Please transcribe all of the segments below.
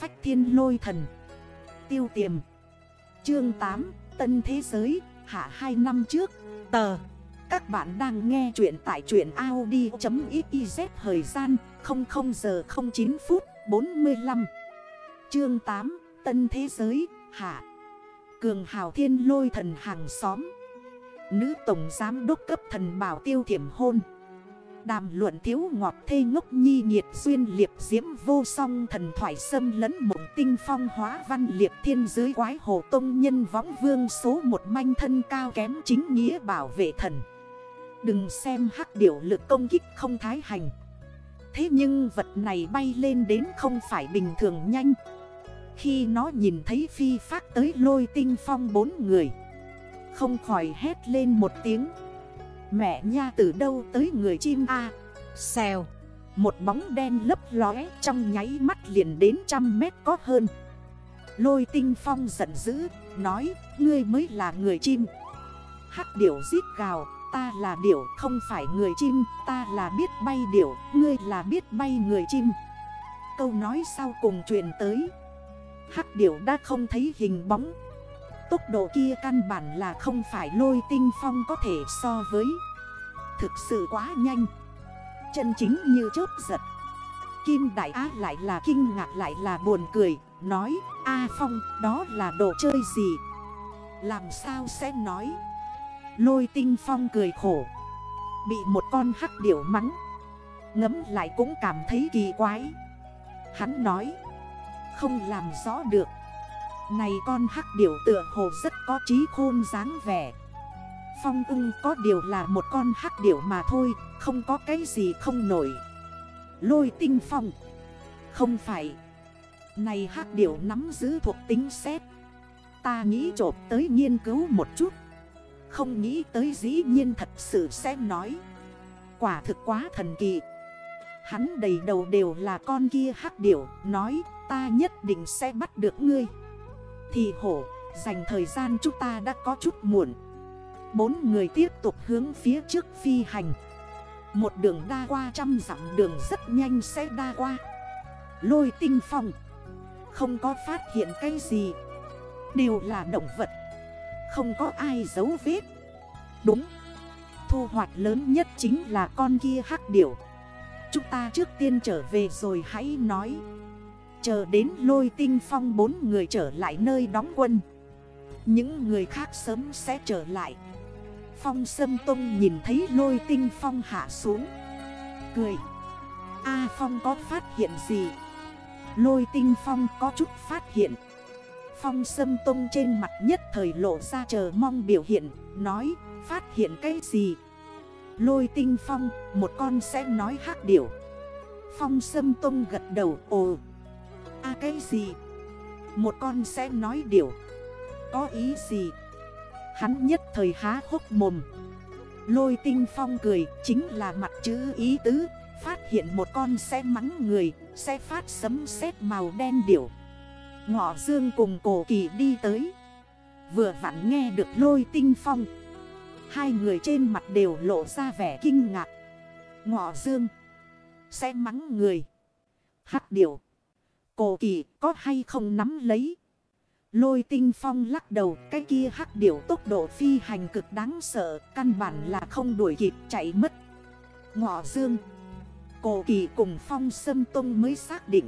phách thiên lôi thần. Tiêu tiềm. Chương 8 Tân Thế Giới, Hạ 2 năm trước. Tờ. Các bạn đang nghe chuyện tại chuyện Audi.xyz Thời gian 00 giờ 09 phút 45 Chương 8 Tân Thế Giới, Hạ. Cường hào thiên lôi thần hàng xóm. Nữ tổng giám đốc cấp thần bảo tiêu thiểm hôn. Đàm luận thiếu ngọt thê ngốc nhi nhiệt duyên liệp diễm vô song thần thoại xâm lẫn mộng tinh phong hóa văn liệp thiên dưới quái hồ tông nhân võng vương số một manh thân cao kém chính nghĩa bảo vệ thần. Đừng xem hắc điểu lực công kích không thái hành. Thế nhưng vật này bay lên đến không phải bình thường nhanh. Khi nó nhìn thấy phi phát tới lôi tinh phong bốn người. Không khỏi hét lên một tiếng. Mẹ nha, từ đâu tới người chim A? Xèo. Một bóng đen lấp lóe, trong nháy mắt liền đến trăm mét có hơn. Lôi tinh phong giận dữ, Nói, ngươi mới là người chim. Hắc điểu giết gào, Ta là điểu, không phải người chim, Ta là biết bay điểu, Ngươi là biết bay người chim. Câu nói sau cùng truyền tới. Hắc điểu đã không thấy hình bóng Tốc độ kia căn bản là không phải lôi tinh phong có thể so với. Thực sự quá nhanh. Chân chính như chớp giật. Kim Đại Á lại là kinh ngạc lại là buồn cười, Nói, A Phong, đó là đồ chơi gì? Làm sao sẽ nói? Lôi tinh phong cười khổ. Bị một con hắc điểu mắng. Ngấm lại cũng cảm thấy kỳ quái. Hắn nói, Không làm rõ được này con hắc điểu tựa hồ rất có trí khôn dáng vẻ. Phong ưng có điều là một con hắc điểu mà thôi, Không có cái gì không nổi. Lôi tinh phong. Không phải. Này hắc điểu nắm giữ thuộc tính xét. Ta nghĩ trộp tới nghiên cứu một chút. Không nghĩ tới dĩ nhiên thật sự sẽ nói. Quả thực quá thần kỳ. Hắn đầy đầu đều là con kia hắc điểu, Nói, ta nhất định sẽ bắt được ngươi thì hổ, dành thời gian chúng ta đã có chút muộn. Bốn người tiếp tục hướng phía trước phi hành. Một đường đa qua trăm dặm đường rất nhanh sẽ đa qua. Lôi tinh phong. Không có phát hiện cái gì. Đều là động vật. Không có ai giấu vết. Đúng. Thu hoạch lớn nhất chính là con kia hắc điểu. Chúng ta trước tiên trở về rồi hãy nói. Chờ đến lôi tinh phong bốn người trở lại nơi đóng quân. Những người khác sớm sẽ trở lại. Phong Sâm Tông nhìn thấy lôi tinh phong hạ xuống. Cười. A Phong có phát hiện gì? Lôi tinh phong có chút phát hiện. Phong Sâm Tông trên mặt nhất thời lộ ra chờ mong biểu hiện, Nói, phát hiện cái gì? Lôi tinh phong, một con sẽ nói hát điểu. Phong Sâm Tông gật đầu, ồ À cái gì? Một con sẽ nói điều. Có ý gì? Hắn nhất thời há hốc mồm. Lôi tinh phong cười, chính là mặt chữ ý tứ. Phát hiện một con xe mắng người xe phát sấm sét màu đen điểu. Ngọ dương cùng cổ kỳ đi tới. Vừa vặn nghe được lôi tinh phong. Hai người trên mặt đều lộ ra vẻ kinh ngạc. Ngọ dương xe mắng người. Hắc điểu. Cổ kỳ, có hay không nắm lấy. Lôi tinh phong lắc đầu, cái kia hắc điểu tốc độ phi hành cực đáng sợ, Căn bản là không đuổi kịp, chạy mất. Ngọ dương, Cổ kỳ cùng phong sâm tông mới xác định.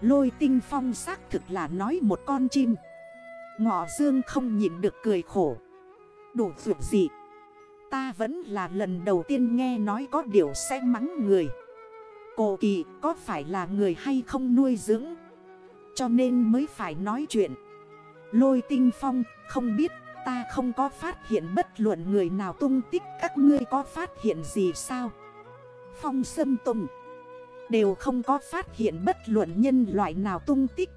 Lôi tinh phong xác thực là nói một con chim. Ngọ dương không nhịn được cười khổ. Đủ vượt gì? Ta vẫn là lần đầu tiên nghe nói có điều sẽ mắng người. Cổ kỳ có phải là người hay không nuôi dưỡng? Cho nên mới phải nói chuyện. Lôi tinh phong, không biết ta không có phát hiện bất luận người nào tung tích, Các ngươi có phát hiện gì sao? Phong sâm tùng, Đều không có phát hiện bất luận nhân loại nào tung tích.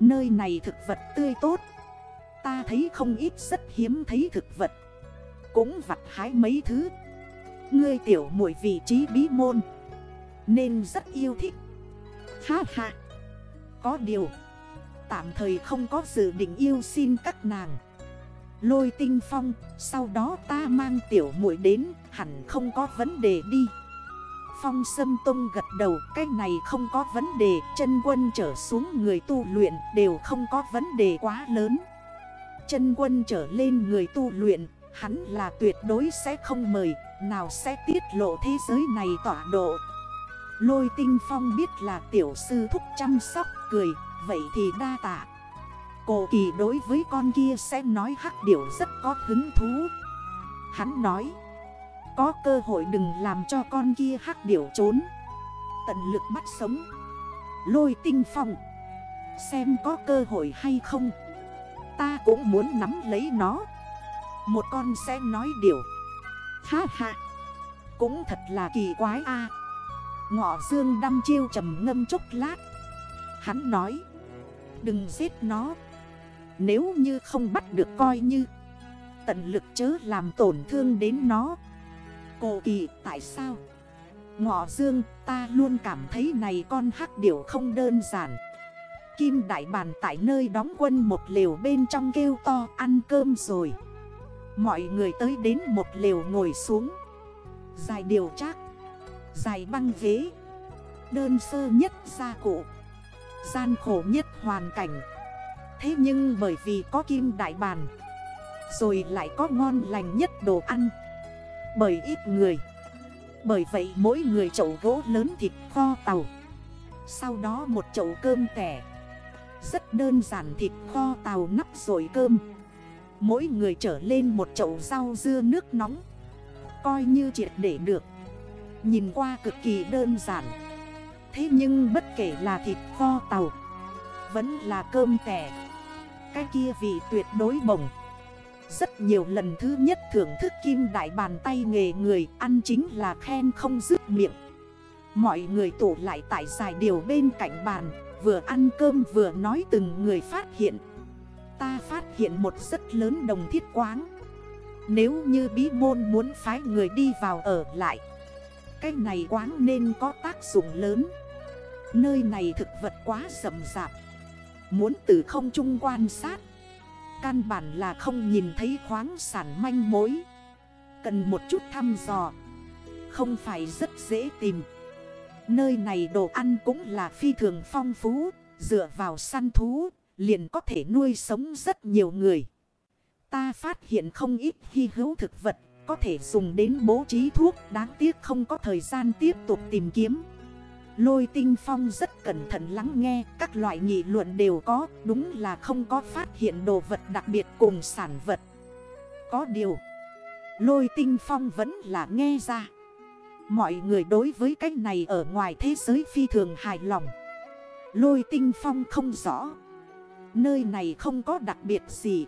Nơi này thực vật tươi tốt. Ta thấy không ít rất hiếm thấy thực vật. Cũng vặt hái mấy thứ. Ngươi tiểu mùi vị trí bí môn nên rất yêu thích. Ha ha. Có điều, Tạm thời không có dự định yêu xin các nàng. Lôi tinh phong, Sau đó ta mang tiểu muội đến, Hẳn không có vấn đề đi. Phong Sâm Tông gật đầu, Cái này không có vấn đề, Chân quân trở xuống người tu luyện Đều không có vấn đề quá lớn. Chân quân trở lên người tu luyện, Hắn là tuyệt đối sẽ không mời, Nào sẽ tiết lộ thế giới này tỏa độ. Lôi tinh phong biết là tiểu sư thúc chăm sóc cười, Vậy thì đa tạ. Cổ kỳ đối với con kia sẽ nói hắc điểu rất có hứng thú. Hắn nói, Có cơ hội đừng làm cho con kia hắc điểu trốn. Tận lực bắt sống. Lôi tinh phong, Xem có cơ hội hay không? Ta cũng muốn nắm lấy nó. Một con sẽ nói điều Ha ha, Cũng thật là kỳ quái a. Ngọ dương đâm chiêu trầm ngâm chốc lát. Hắn nói, Đừng giết nó. Nếu như không bắt được coi như, Tận lực chớ làm tổn thương đến nó. Cô kỳ, tại sao? Ngọ dương, ta luôn cảm thấy này con hắc điểu không đơn giản. Kim đại bàn tại nơi đóng quân một lều bên trong kêu to, ăn cơm rồi. Mọi người tới đến một lều ngồi xuống. Dài điều chắc. Dài băng ghế. Đơn sơ nhất gia cụ. Gian khổ nhất hoàn cảnh. Thế nhưng bởi vì có kim đại bàn, Rồi lại có ngon lành nhất đồ ăn. Bởi ít người. Bởi vậy mỗi người chậu gỗ lớn thịt kho tàu. Sau đó một chậu cơm tẻ. Rất đơn giản thịt kho tàu nắp rồi cơm. Mỗi người trở lên một chậu rau dưa nước nóng. Coi như triệt để được. Nhìn qua cực kỳ đơn giản. Thế nhưng bất kể là thịt kho tàu, Vẫn là cơm tẻ, Cái kia vị tuyệt đối bổng. Rất nhiều lần thứ nhất thưởng thức kim đại bàn tay nghề người Ăn chính là khen không dứt miệng. Mọi người tụ lại tại dài điều bên cạnh bàn, Vừa ăn cơm vừa nói từng người phát hiện. Ta phát hiện một rất lớn đồng thiết quáng. Nếu như bí môn muốn phái người đi vào ở lại cái này quáng nên có tác dụng lớn. Nơi này thực vật quá rậm rạp. Muốn từ không trung quan sát, Căn bản là không nhìn thấy khoáng sản manh mối. Cần một chút thăm dò, Không phải rất dễ tìm. Nơi này đồ ăn cũng là phi thường phong phú, Dựa vào săn thú, Liền có thể nuôi sống rất nhiều người. Ta phát hiện không ít hy hữu thực vật có thể dùng đến bố trí thuốc, Đáng tiếc không có thời gian tiếp tục tìm kiếm. Lôi tinh phong rất cẩn thận lắng nghe, Các loại nghị luận đều có, Đúng là không có phát hiện đồ vật đặc biệt cùng sản vật. Có điều, Lôi tinh phong vẫn là nghe ra. Mọi người đối với cái này ở ngoài thế giới phi thường hài lòng. Lôi tinh phong không rõ. Nơi này không có đặc biệt gì.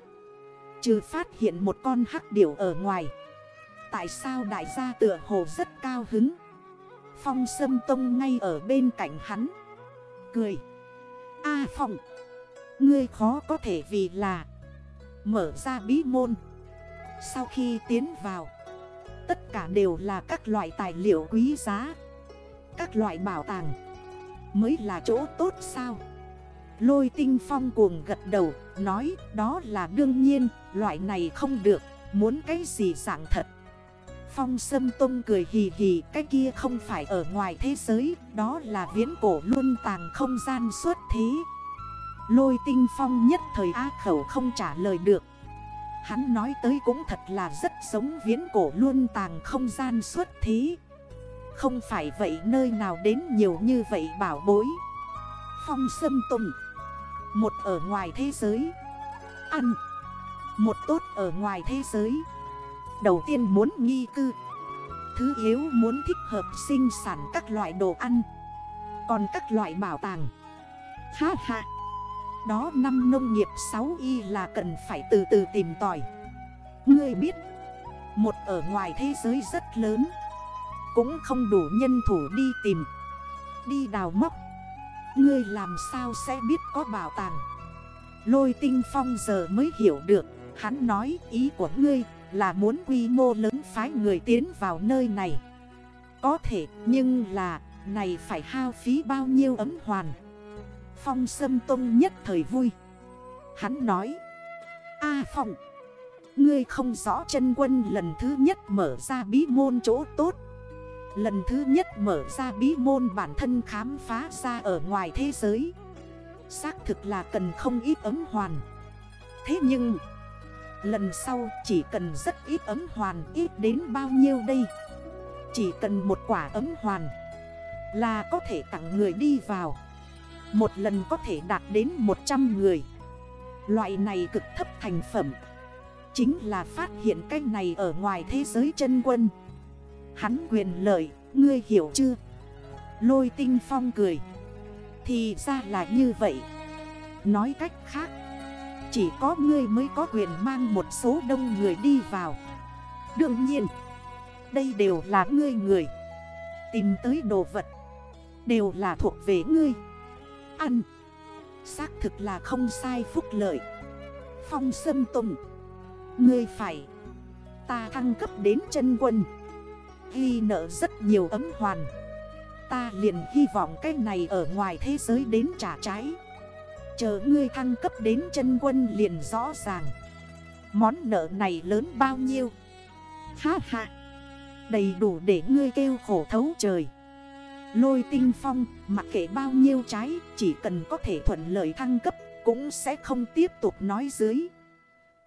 Trừ phát hiện một con hắc điểu ở ngoài. Tại sao đại gia tựa hồ rất cao hứng? Phong sâm tông ngay ở bên cạnh hắn. Cười. A Phong. Ngươi khó có thể vì là Mở ra bí môn. Sau khi tiến vào, Tất cả đều là các loại tài liệu quý giá. Các loại bảo tàng Mới là chỗ tốt sao? Lôi tinh phong cuồng gật đầu, Nói, đó là đương nhiên, Loại này không được. Muốn cái gì dạng thật? Phong Sâm Tông cười hì hì, Cái kia không phải ở ngoài thế giới, Đó là viễn cổ luôn tàng không gian suốt thế. Lôi tinh phong nhất thời á khẩu không trả lời được. Hắn nói tới cũng thật là rất giống viễn cổ luôn tàng không gian suốt thế. Không phải vậy nơi nào đến nhiều như vậy bảo bối. Phong Sâm Tông, Một ở ngoài thế giới. Ăn, Một tốt ở ngoài thế giới. Đầu tiên muốn nghi cư. Thứ yếu muốn thích hợp sinh sản các loại đồ ăn. Còn các loại bảo tàng. Ha ha. Đó năm nông nghiệp 6 y là cần phải từ từ tìm tòi. Ngươi biết, Một ở ngoài thế giới rất lớn, Cũng không đủ nhân thủ đi tìm, Đi đào móc. Ngươi làm sao sẽ biết có bảo tàng? Lôi tinh phong giờ mới hiểu được, Hắn nói ý của ngươi là muốn quy mô lớn phái người tiến vào nơi này. Có thể, nhưng là, này phải hao phí bao nhiêu ấm hoàn? Phong Sâm Tông nhất thời vui. Hắn nói, A Phong, Ngươi không rõ chân quân lần thứ nhất mở ra bí môn chỗ tốt. Lần thứ nhất mở ra bí môn bản thân khám phá ra ở ngoài thế giới. Xác thực là cần không ít ấm hoàn. Thế nhưng Lần sau chỉ cần rất ít ấm hoàn ít đến bao nhiêu đây? Chỉ cần một quả ấm hoàn Là có thể tặng người đi vào. Một lần có thể đạt đến 100 người. Loại này cực thấp thành phẩm. Chính là phát hiện cách này ở ngoài thế giới chân quân. Hắn quyền lợi, ngươi hiểu chưa? Lôi tinh phong cười. Thì ra là như vậy. Nói cách khác chỉ có ngươi mới có quyền mang một số đông người đi vào. Đương nhiên, Đây đều là ngươi người. Tìm tới đồ vật, Đều là thuộc về ngươi. Ăn, Xác thực là không sai phúc lợi. Phong sâm tùng, Ngươi phải, Ta thăng cấp đến chân quân. Ghi nợ rất nhiều ấm hoàn. Ta liền hy vọng cái này ở ngoài thế giới đến trả trái. Chờ ngươi thăng cấp đến chân quân liền rõ ràng. Món nợ này lớn bao nhiêu? Ha ha! Đầy đủ để ngươi kêu khổ thấu trời. Lôi tinh phong, mặc kệ bao nhiêu trái, Chỉ cần có thể thuận lợi thăng cấp, Cũng sẽ không tiếp tục nói dưới.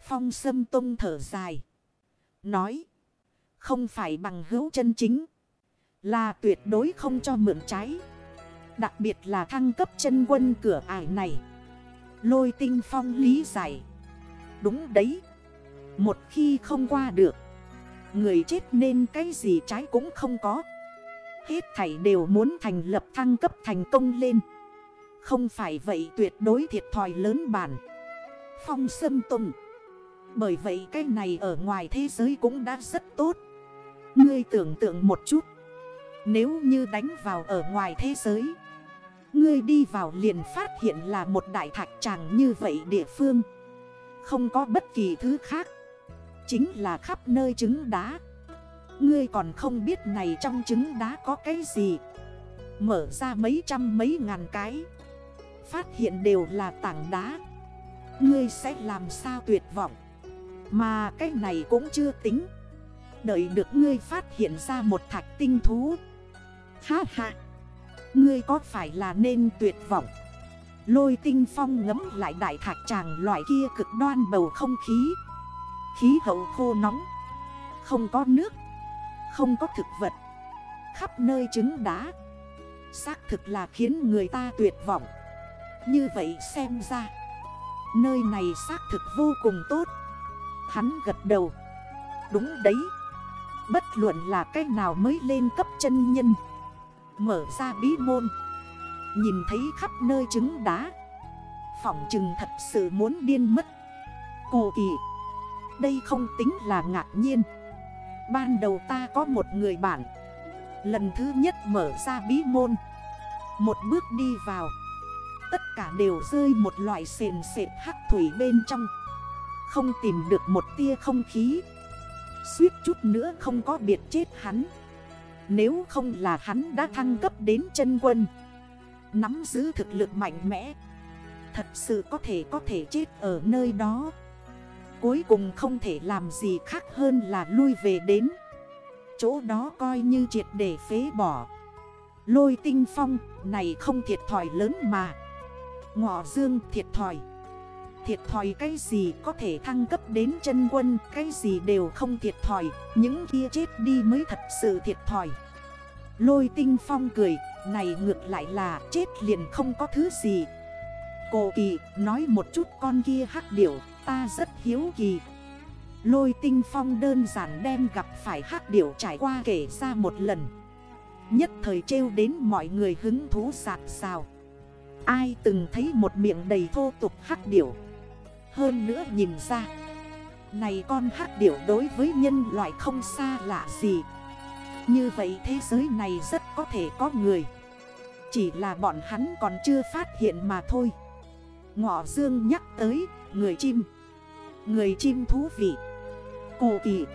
Phong sâm tông thở dài. Nói, Không phải bằng hữu chân chính. Là tuyệt đối không cho mượn trái. Đặc biệt là thăng cấp chân quân cửa ải này. Lôi tinh phong lý giải. Đúng đấy. Một khi không qua được, Người chết nên cái gì trái cũng không có. Hết thảy đều muốn thành lập thăng cấp thành công lên. Không phải vậy tuyệt đối thiệt thòi lớn bản. Phong sâm tùng. Bởi vậy cái này ở ngoài thế giới cũng đã rất tốt. Ngươi tưởng tượng một chút. Nếu như đánh vào ở ngoài thế giới Ngươi đi vào liền phát hiện là một đại thạch tràng như vậy địa phương. Không có bất kỳ thứ khác. Chính là khắp nơi trứng đá. Ngươi còn không biết này trong trứng đá có cái gì. Mở ra mấy trăm mấy ngàn cái. Phát hiện đều là tảng đá. Ngươi sẽ làm sao tuyệt vọng? Mà cái này cũng chưa tính. Đợi được ngươi phát hiện ra một thạch tinh thú. Ha ha! Ngươi có phải là nên tuyệt vọng? Lôi tinh phong ngấm lại đại thạch tràng loại kia cực đoan bầu không khí. Khí hậu khô nóng. Không có nước. Không có thực vật. Khắp nơi trứng đá. Xác thực là khiến người ta tuyệt vọng. Như vậy xem ra, Nơi này xác thực vô cùng tốt. Hắn gật đầu. Đúng đấy. Bất luận là cách nào mới lên cấp chân nhân Mở ra bí môn. Nhìn thấy khắp nơi trứng đá. Phỏng chừng thật sự muốn điên mất. Cô kỳ, Đây không tính là ngạc nhiên. Ban đầu ta có một người bạn. Lần thứ nhất mở ra bí môn. Một bước đi vào. Tất cả đều rơi một loại sền sệt hắc thủy bên trong. Không tìm được một tia không khí. Suýt chút nữa không có biệt chết hắn nếu không là hắn đã thăng cấp đến chân quân. Nắm giữ thực lực mạnh mẽ. Thật sự có thể có thể chết ở nơi đó. Cuối cùng không thể làm gì khác hơn là lui về đến. Chỗ đó coi như triệt để phế bỏ. Lôi tinh phong, này không thiệt thòi lớn mà. Ngọ dương thiệt thòi. Thiệt thòi cái gì có thể thăng cấp đến chân quân, Cái gì đều không thiệt thòi, Những kia chết đi mới thật sự thiệt thòi. Lôi tinh phong cười, Này ngược lại là chết liền không có thứ gì. Cổ kỳ, nói một chút con kia hắc điểu, Ta rất hiếu kỳ. Lôi tinh phong đơn giản đem gặp phải hắc điểu trải qua kể ra một lần. Nhất thời trêu đến mọi người hứng thú sạc xào Ai từng thấy một miệng đầy thô tục hắc điểu? Hơn nữa nhìn ra. Này con hắc điểu đối với nhân loại không xa lạ gì. Như vậy thế giới này rất có thể có người. Chỉ là bọn hắn còn chưa phát hiện mà thôi. Ngọ Dương nhắc tới, người chim. Người chim thú vị. Cổ kỳ.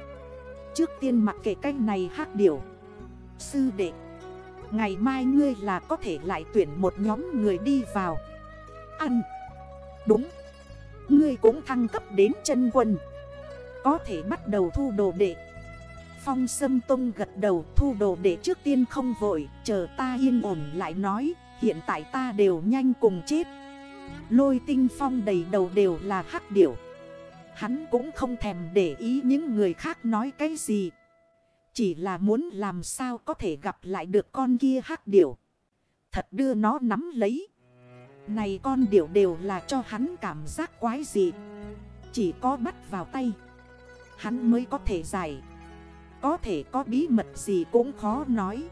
Trước tiên mặc kệ cách này hát điểu. Sư đệ. Ngày mai ngươi là có thể lại tuyển một nhóm người đi vào. Ăn. Đúng. Ngươi cũng thăng cấp đến chân quân. Có thể bắt đầu thu đồ đệ. Phong sâm tông gật đầu, thu đồ đệ trước tiên không vội, Chờ ta yên ổn lại nói, Hiện tại ta đều nhanh cùng chết. Lôi tinh phong đầy đầu đều là hắc điểu. Hắn cũng không thèm để ý những người khác nói cái gì. Chỉ là muốn làm sao có thể gặp lại được con kia hắc điểu. Thật đưa nó nắm lấy. Này con điểu đều là cho hắn cảm giác quái gì Chỉ có bắt vào tay. Hắn mới có thể giải. Có thể có bí mật gì cũng khó nói.